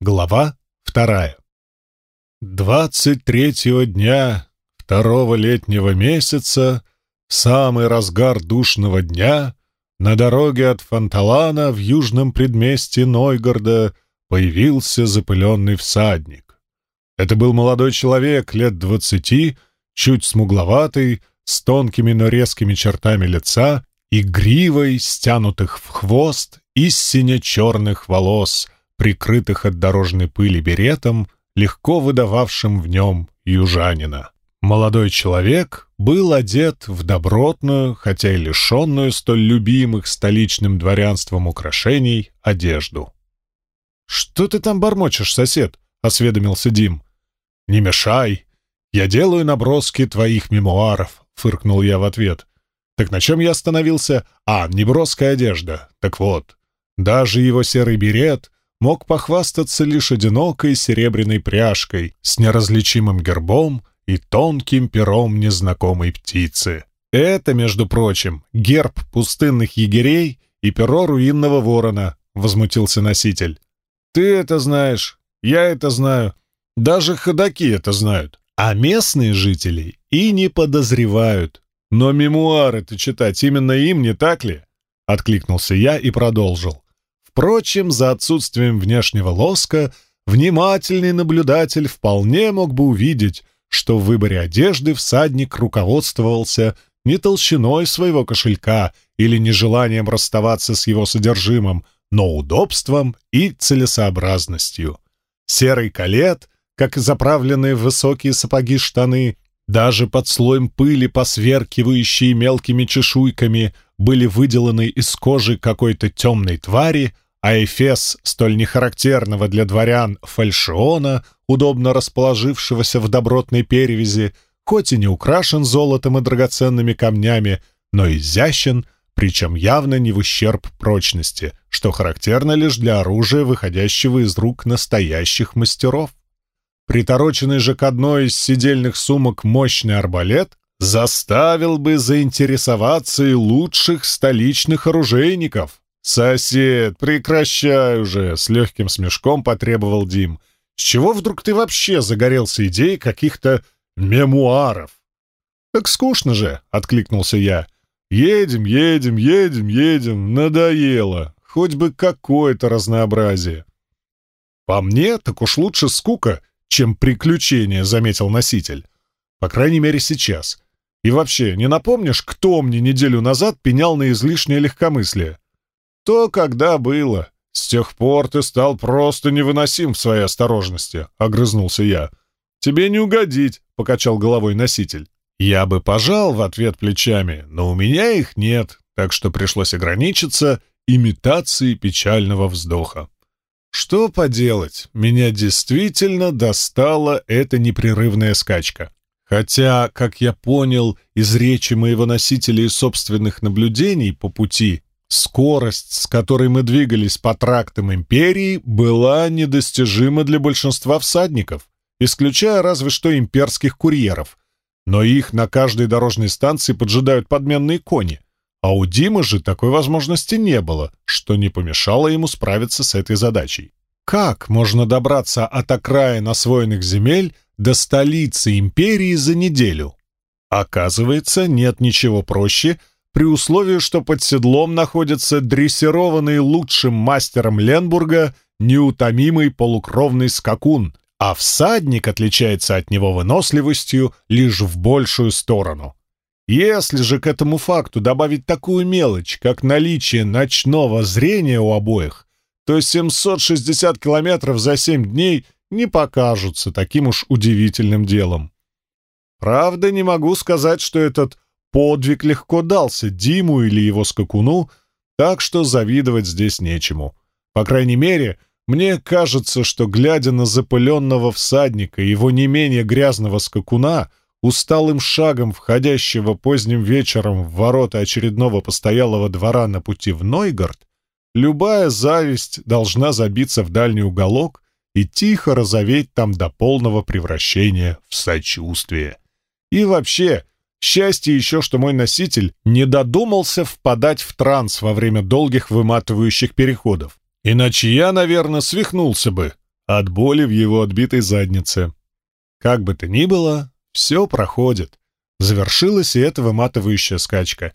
Глава вторая. Двадцать третьего дня второго летнего месяца, в самый разгар душного дня, на дороге от Фонталана в южном предместье Нойгорода появился запыленный всадник. Это был молодой человек лет двадцати, чуть смугловатый, с тонкими, но резкими чертами лица и гривой, стянутых в хвост, из сине-черных волос — прикрытых от дорожной пыли беретом, легко выдававшим в нем южанина. Молодой человек был одет в добротную, хотя и лишенную столь любимых столичным дворянством украшений, одежду. «Что ты там бормочешь, сосед?» — осведомился Дим. «Не мешай. Я делаю наброски твоих мемуаров», — фыркнул я в ответ. «Так на чем я остановился? А, неброская одежда. Так вот, даже его серый берет мог похвастаться лишь одинокой серебряной пряжкой с неразличимым гербом и тонким пером незнакомой птицы. Это, между прочим, герб пустынных егерей и перо руинного ворона, — возмутился носитель. Ты это знаешь, я это знаю, даже ходаки это знают, а местные жители и не подозревают. Но мемуары-то читать именно им, не так ли? Откликнулся я и продолжил. Впрочем, за отсутствием внешнего лоска внимательный наблюдатель вполне мог бы увидеть, что в выборе одежды всадник руководствовался не толщиной своего кошелька или нежеланием расставаться с его содержимым, но удобством и целесообразностью. Серый калет, как заправленные в высокие сапоги штаны, даже под слоем пыли, посверкивающие мелкими чешуйками, были выделаны из кожи какой-то темной твари, а эфес столь нехарактерного для дворян фальшиона, удобно расположившегося в добротной перевязи, хоть и не украшен золотом и драгоценными камнями, но изящен, причем явно не в ущерб прочности, что характерно лишь для оружия, выходящего из рук настоящих мастеров. Притороченный же к одной из сидельных сумок мощный арбалет заставил бы заинтересоваться и лучших столичных оружейников. «Сосед, прекращай уже!» — с легким смешком потребовал Дим. «С чего вдруг ты вообще загорелся идеей каких-то мемуаров?» «Так скучно же!» — откликнулся я. «Едем, едем, едем, едем. Надоело. Хоть бы какое-то разнообразие». «По мне, так уж лучше скука, чем приключение», — заметил носитель. «По крайней мере, сейчас. И вообще, не напомнишь, кто мне неделю назад пенял на излишнее легкомыслие?» То когда было. С тех пор ты стал просто невыносим в своей осторожности, — огрызнулся я. Тебе не угодить, — покачал головой носитель. Я бы пожал в ответ плечами, но у меня их нет, так что пришлось ограничиться имитацией печального вздоха. Что поделать, меня действительно достала эта непрерывная скачка. Хотя, как я понял из речи моего носителя и собственных наблюдений по пути, Скорость, с которой мы двигались по трактам империи, была недостижима для большинства всадников, исключая разве что имперских курьеров. Но их на каждой дорожной станции поджидают подменные кони. А у Димы же такой возможности не было, что не помешало ему справиться с этой задачей. Как можно добраться от окраин освоенных земель до столицы империи за неделю? Оказывается, нет ничего проще — при условии, что под седлом находится дрессированный лучшим мастером Ленбурга неутомимый полукровный скакун, а всадник отличается от него выносливостью лишь в большую сторону. Если же к этому факту добавить такую мелочь, как наличие ночного зрения у обоих, то 760 километров за 7 дней не покажутся таким уж удивительным делом. Правда, не могу сказать, что этот Подвиг легко дался Диму или его скакуну, так что завидовать здесь нечему. По крайней мере, мне кажется, что, глядя на запыленного всадника и его не менее грязного скакуна, усталым шагом входящего поздним вечером в ворота очередного постоялого двора на пути в Нойгард, любая зависть должна забиться в дальний уголок и тихо разоветь там до полного превращения в сочувствие. И вообще, Счастье еще, что мой носитель не додумался впадать в транс во время долгих выматывающих переходов. Иначе я, наверное, свихнулся бы. от боли в его отбитой заднице. Как бы то ни было, все проходит. Завершилась и эта выматывающая скачка.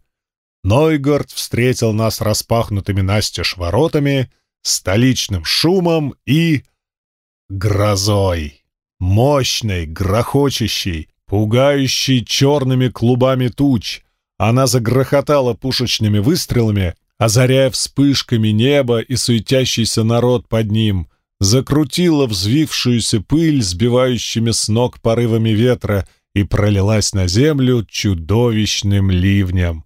Нойгард встретил нас распахнутыми настежь воротами, столичным шумом и... грозой. Мощной, грохочущей, пугающей черными клубами туч. Она загрохотала пушечными выстрелами, озаряя вспышками небо и суетящийся народ под ним, закрутила взвившуюся пыль, сбивающими с ног порывами ветра, и пролилась на землю чудовищным ливнем.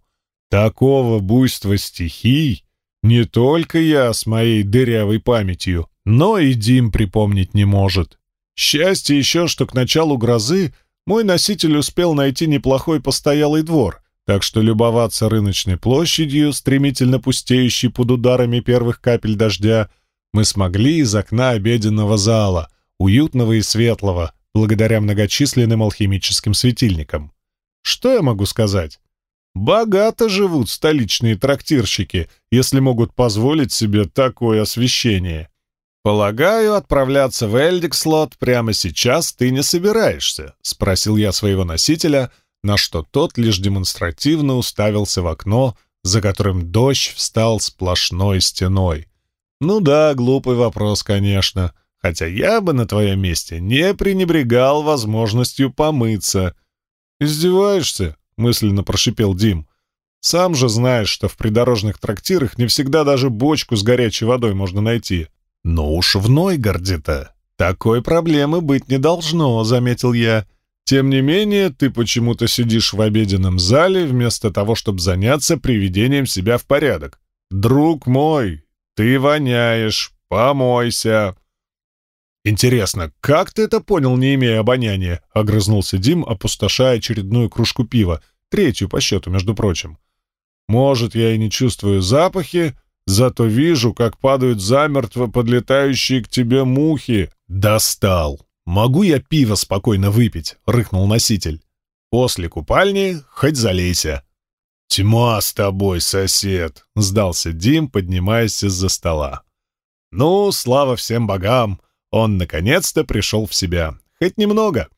Такого буйства стихий не только я с моей дырявой памятью, но и Дим припомнить не может. Счастье еще, что к началу грозы мой носитель успел найти неплохой постоялый двор, так что любоваться рыночной площадью, стремительно пустеющей под ударами первых капель дождя, мы смогли из окна обеденного зала, уютного и светлого, благодаря многочисленным алхимическим светильникам. Что я могу сказать? Богато живут столичные трактирщики, если могут позволить себе такое освещение. «Полагаю, отправляться в Эльдикслот прямо сейчас ты не собираешься?» — спросил я своего носителя, на что тот лишь демонстративно уставился в окно, за которым дождь встал сплошной стеной. «Ну да, глупый вопрос, конечно, хотя я бы на твоем месте не пренебрегал возможностью помыться». «Издеваешься?» — мысленно прошипел Дим. «Сам же знаешь, что в придорожных трактирах не всегда даже бочку с горячей водой можно найти». «Но уж в Нойгарде-то такой проблемы быть не должно», — заметил я. «Тем не менее, ты почему-то сидишь в обеденном зале вместо того, чтобы заняться приведением себя в порядок. Друг мой, ты воняешь, помойся». «Интересно, как ты это понял, не имея обоняния?» — огрызнулся Дим, опустошая очередную кружку пива, третью по счету, между прочим. «Может, я и не чувствую запахи, Зато вижу, как падают замертво подлетающие к тебе мухи. Достал. Могу я пиво спокойно выпить, рыкнул носитель. После купальни хоть залейся. Тьма с тобой, сосед, сдался Дим, поднимаясь из-за стола. Ну, слава всем богам, он наконец-то пришел в себя. Хоть немного.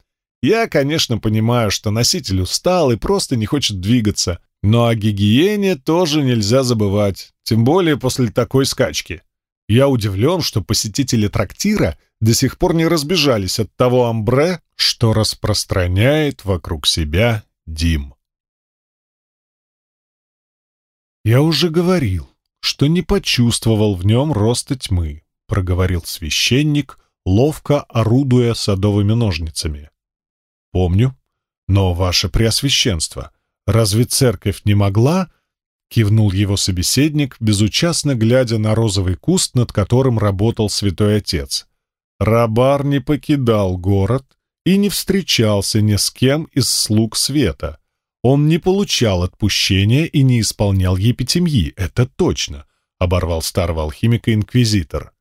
Я, конечно, понимаю, что носитель устал и просто не хочет двигаться, но о гигиене тоже нельзя забывать, тем более после такой скачки. Я удивлен, что посетители трактира до сих пор не разбежались от того амбре, что распространяет вокруг себя Дим. «Я уже говорил, что не почувствовал в нем роста тьмы», — проговорил священник, ловко орудуя садовыми ножницами. «Помню, но ваше преосвященство — Разве церковь не могла?» — кивнул его собеседник, безучастно глядя на розовый куст, над которым работал святой отец. Рабар не покидал город и не встречался ни с кем из слуг света. Он не получал отпущения и не исполнял епитемьи, это точно, — оборвал старого алхимика инквизитор.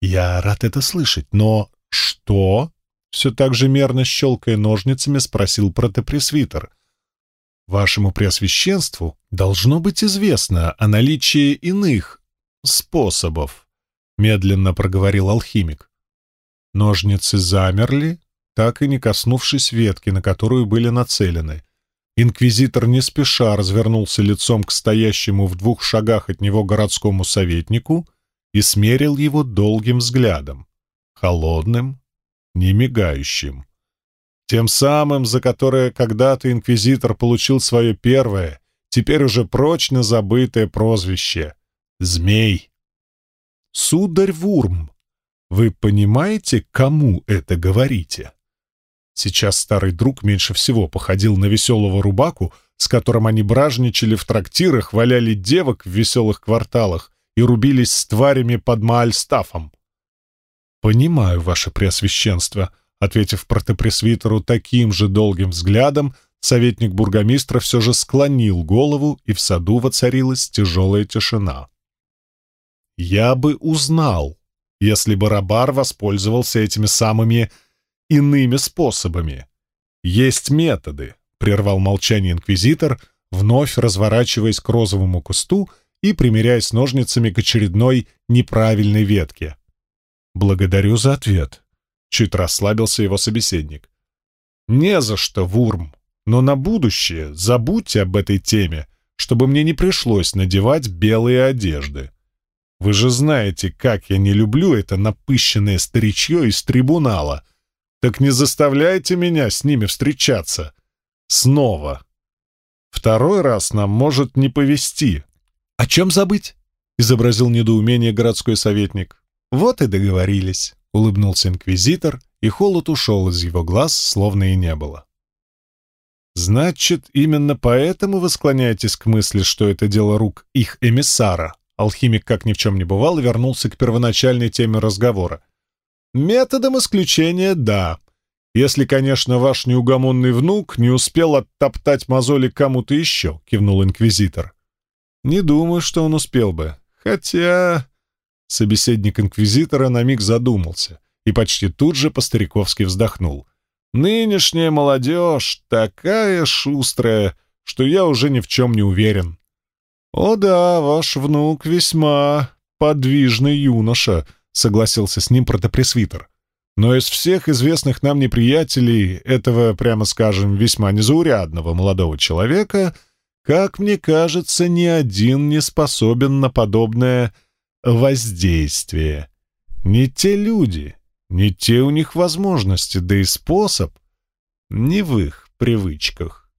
«Я рад это слышать, но что?» — все так же мерно щелкая ножницами спросил протопресвитер. Вашему Преосвященству должно быть известно о наличии иных способов, медленно проговорил алхимик. Ножницы замерли, так и не коснувшись ветки, на которую были нацелены. Инквизитор не спеша развернулся лицом к стоящему в двух шагах от него городскому советнику и смерил его долгим взглядом, холодным, не мигающим. Тем самым, за которое когда-то инквизитор получил свое первое, теперь уже прочно забытое прозвище — Змей. Сударь Вурм, вы понимаете, кому это говорите? Сейчас старый друг меньше всего походил на веселого рубаку, с которым они бражничали в трактирах, валяли девок в веселых кварталах и рубились с тварями под Маальстафом. «Понимаю, ваше преосвященство», Ответив протопресвитеру таким же долгим взглядом, советник бургомистра все же склонил голову, и в саду воцарилась тяжелая тишина. «Я бы узнал, если бы Рабар воспользовался этими самыми иными способами. Есть методы», — прервал молчание инквизитор, вновь разворачиваясь к розовому кусту и примеряясь ножницами к очередной неправильной ветке. «Благодарю за ответ», — чуть расслабился его собеседник. «Не за что, Вурм, но на будущее забудьте об этой теме, чтобы мне не пришлось надевать белые одежды. Вы же знаете, как я не люблю это напыщенное старичье из трибунала. Так не заставляйте меня с ними встречаться. Снова. Второй раз нам может не повезти. О чем забыть? Изобразил недоумение городской советник. Вот и договорились, улыбнулся инквизитор, и холод ушел из его глаз, словно и не было. Значит, именно поэтому вы склоняетесь к мысли, что это дело рук их эмиссара. Алхимик, как ни в чем не бывал, вернулся к первоначальной теме разговора. Методом исключения — да. Если, конечно, ваш неугомонный внук не успел оттоптать мозоли кому-то еще, кивнул инквизитор. Не думаю, что он успел бы. Хотя... Собеседник инквизитора на миг задумался и почти тут же по-стариковски вздохнул. «Нынешняя молодежь такая шустрая, что я уже ни в чем не уверен». «О да, ваш внук весьма подвижный юноша», — согласился с ним протопресвитер. «Но из всех известных нам неприятелей этого, прямо скажем, весьма незаурядного молодого человека, как мне кажется, ни один не способен на подобное воздействие. Не те люди, не те у них возможности, да и способ не в их привычках.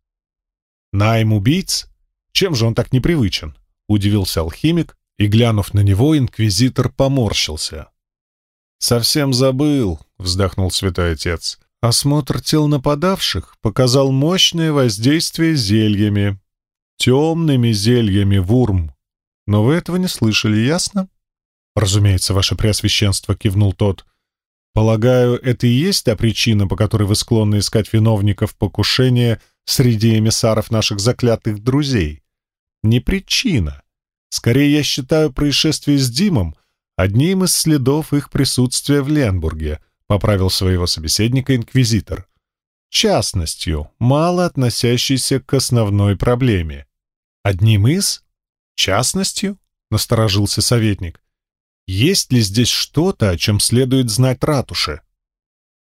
Найм убийц? Чем же он так непривычен? Удивился алхимик, и, глянув на него, инквизитор поморщился. «Совсем забыл», — вздохнул святой отец. «Осмотр тел нападавших показал мощное воздействие зельями. Темными зельями, Вурм. Но вы этого не слышали, ясно?» «Разумеется, ваше преосвященство», — кивнул тот. «Полагаю, это и есть та причина, по которой вы склонны искать виновников покушения среди эмиссаров наших заклятых друзей. Не причина. Скорее, я считаю происшествие с Димом одним из следов их присутствия в Ленбурге», — поправил своего собеседника инквизитор. «Частностью, мало относящейся к основной проблеме». «Одним из? Частностью?» — насторожился советник. Есть ли здесь что-то, о чем следует знать ратуше?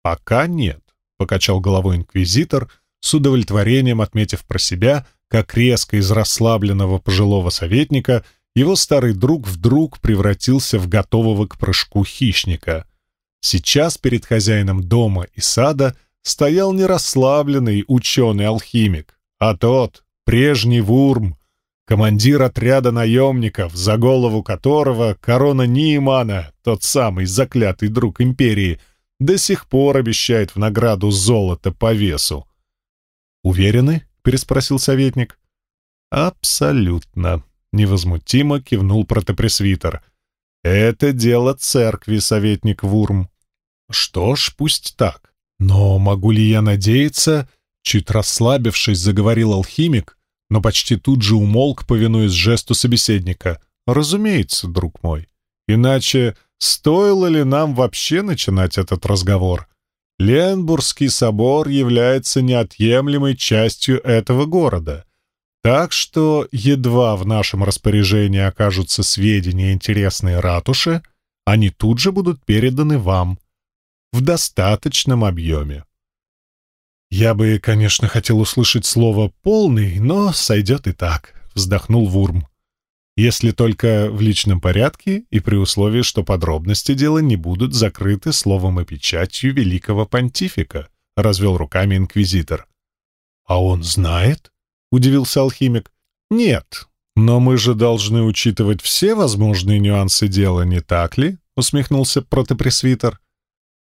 Пока нет, покачал головой инквизитор, с удовлетворением отметив про себя, как резко из расслабленного пожилого советника его старый друг вдруг превратился в готового к прыжку хищника. Сейчас перед хозяином дома и сада стоял не расслабленный ученый-алхимик, а тот, прежний Вурм, командир отряда наемников, за голову которого корона Ниимана, тот самый заклятый друг империи, до сих пор обещает в награду золото по весу. «Уверены?» — переспросил советник. «Абсолютно», — невозмутимо кивнул протопресвитер. «Это дело церкви, советник Вурм». «Что ж, пусть так. Но могу ли я надеяться...» Чуть расслабившись, заговорил алхимик, но почти тут же умолк, повинуясь жесту собеседника. «Разумеется, друг мой. Иначе стоило ли нам вообще начинать этот разговор? Ленбургский собор является неотъемлемой частью этого города. Так что едва в нашем распоряжении окажутся сведения, интересные ратуше, они тут же будут переданы вам в достаточном объеме. «Я бы, конечно, хотел услышать слово «полный», но сойдет и так», — вздохнул Вурм. «Если только в личном порядке и при условии, что подробности дела не будут закрыты словом и печатью великого понтифика», — развел руками инквизитор. «А он знает?» — удивился алхимик. «Нет, но мы же должны учитывать все возможные нюансы дела, не так ли?» — усмехнулся протопресвитер.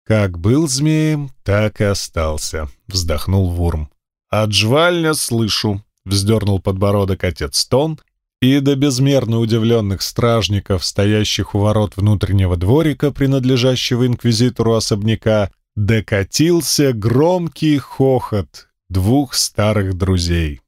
«Как был змеем, так и остался», — вздохнул Вурм. «От жвальня слышу», — вздернул подбородок отец Тон, и до безмерно удивленных стражников, стоящих у ворот внутреннего дворика, принадлежащего инквизитору особняка, докатился громкий хохот двух старых друзей.